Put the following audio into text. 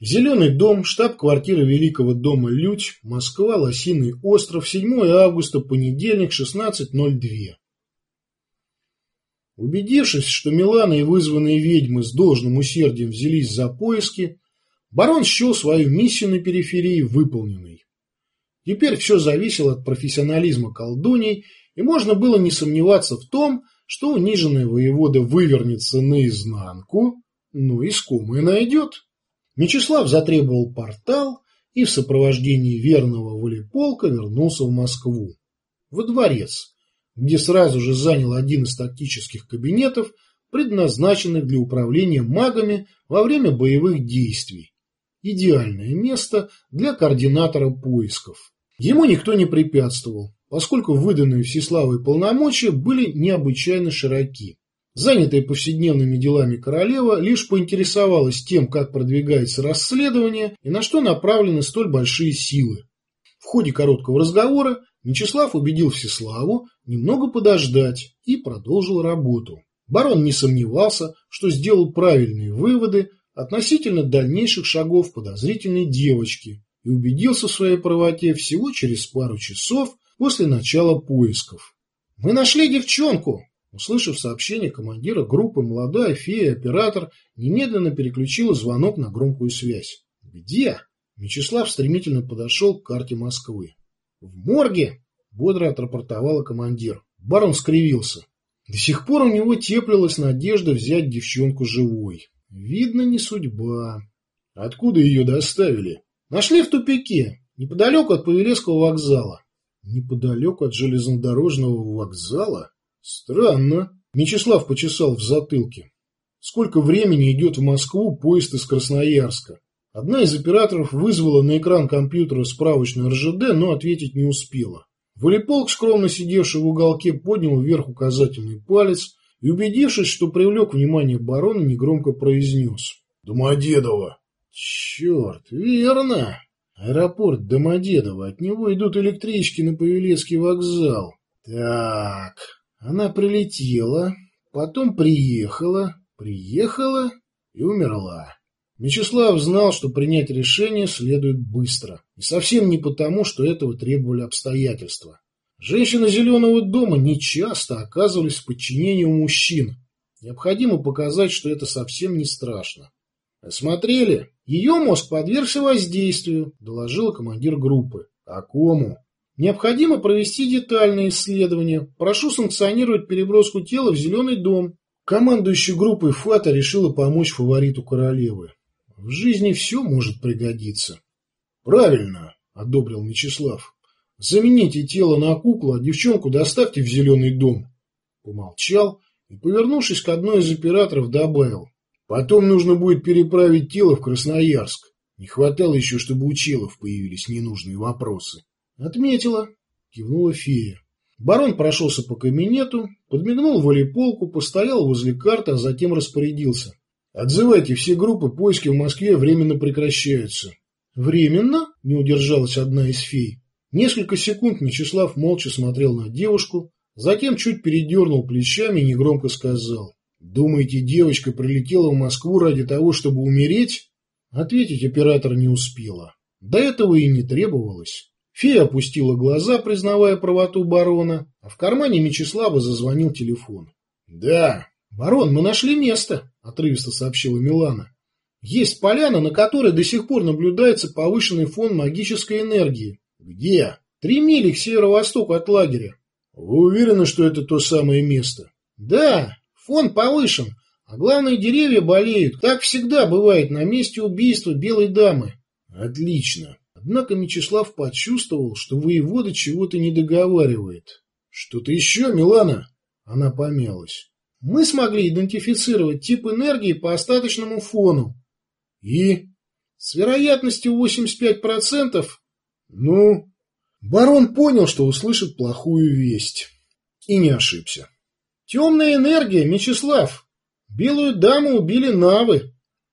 Зеленый дом, штаб-квартира Великого дома Людь, Москва, Лосиный остров, 7 августа, понедельник, 16.02. Убедившись, что Милана и вызванные ведьмы с должным усердием взялись за поиски, барон счел свою миссию на периферии выполненной. Теперь все зависело от профессионализма колдуней, и можно было не сомневаться в том, что униженная воевода вывернется наизнанку, но искомое найдет. Мечислав затребовал портал и в сопровождении верного волеполка вернулся в Москву, во дворец, где сразу же занял один из тактических кабинетов, предназначенных для управления магами во время боевых действий. Идеальное место для координатора поисков. Ему никто не препятствовал, поскольку выданные Всеславой полномочия были необычайно широки. Занятая повседневными делами королева лишь поинтересовалась тем, как продвигается расследование и на что направлены столь большие силы. В ходе короткого разговора Мечислав убедил Всеславу немного подождать и продолжил работу. Барон не сомневался, что сделал правильные выводы относительно дальнейших шагов подозрительной девочки и убедился в своей правоте всего через пару часов после начала поисков. «Мы нашли девчонку!» Услышав сообщение командира группы, молодая фея-оператор немедленно переключила звонок на громкую связь. «Где?» Мечислав стремительно подошел к карте Москвы. «В морге!» — бодро отрапортовала командир. Барон скривился. До сих пор у него теплилась надежда взять девчонку живой. Видно, не судьба. Откуда ее доставили? Нашли в тупике, неподалеку от Павелецкого вокзала. Неподалеку от железнодорожного вокзала? Странно. Мечислав почесал в затылке. Сколько времени идет в Москву поезд из Красноярска? Одна из операторов вызвала на экран компьютера справочную РЖД, но ответить не успела. Волеполк, скромно сидевший в уголке, поднял вверх указательный палец и, убедившись, что привлек внимание барона, негромко произнес. «Домодедово!» «Черт, верно! Аэропорт Домодедово, от него идут электрички на Павелецкий вокзал. Так, она прилетела, потом приехала, приехала и умерла. Мечислав знал, что принять решение следует быстро. И совсем не потому, что этого требовали обстоятельства. Женщины Зеленого дома нечасто оказывались в подчинении у мужчин. Необходимо показать, что это совсем не страшно. «Осмотрели? Ее мозг подвергся воздействию», – доложила командир группы. «Какому?» Необходимо провести детальное исследование. Прошу санкционировать переброску тела в Зеленый дом. Командующий группой ФАТа решила помочь фавориту королевы. В жизни все может пригодиться. Правильно, одобрил Мечислав. Замените тело на куклу, а девчонку доставьте в Зеленый дом. Помолчал и, повернувшись к одной из операторов, добавил. Потом нужно будет переправить тело в Красноярск. Не хватало еще, чтобы у челов появились ненужные вопросы. Отметила, кивнула фея. Барон прошелся по кабинету, подмигнул волейполку, постоял возле карты, а затем распорядился. Отзывайте все группы, поиски в Москве временно прекращаются. Временно? Не удержалась одна из фей. Несколько секунд Мечислав молча смотрел на девушку, затем чуть передернул плечами и негромко сказал. «Думаете, девочка прилетела в Москву ради того, чтобы умереть?» Ответить оператор не успела. До этого и не требовалось. Фея опустила глаза, признавая правоту барона, а в кармане Мечислава зазвонил телефон. «Да, барон, мы нашли место», — отрывисто сообщила Милана. «Есть поляна, на которой до сих пор наблюдается повышенный фон магической энергии». «Где?» «Три мили к северо-востоку от лагеря». «Вы уверены, что это то самое место?» «Да, фон повышен, а главные деревья болеют. Так всегда бывает на месте убийства белой дамы». «Отлично. Однако Мечислав почувствовал, что воевода чего-то не договаривает. Что-то еще, Милана? Она помялась. Мы смогли идентифицировать тип энергии по остаточному фону. И? С вероятностью 85%. Ну, барон понял, что услышит плохую весть. И не ошибся. Темная энергия, Мечислав. Белую даму убили навы.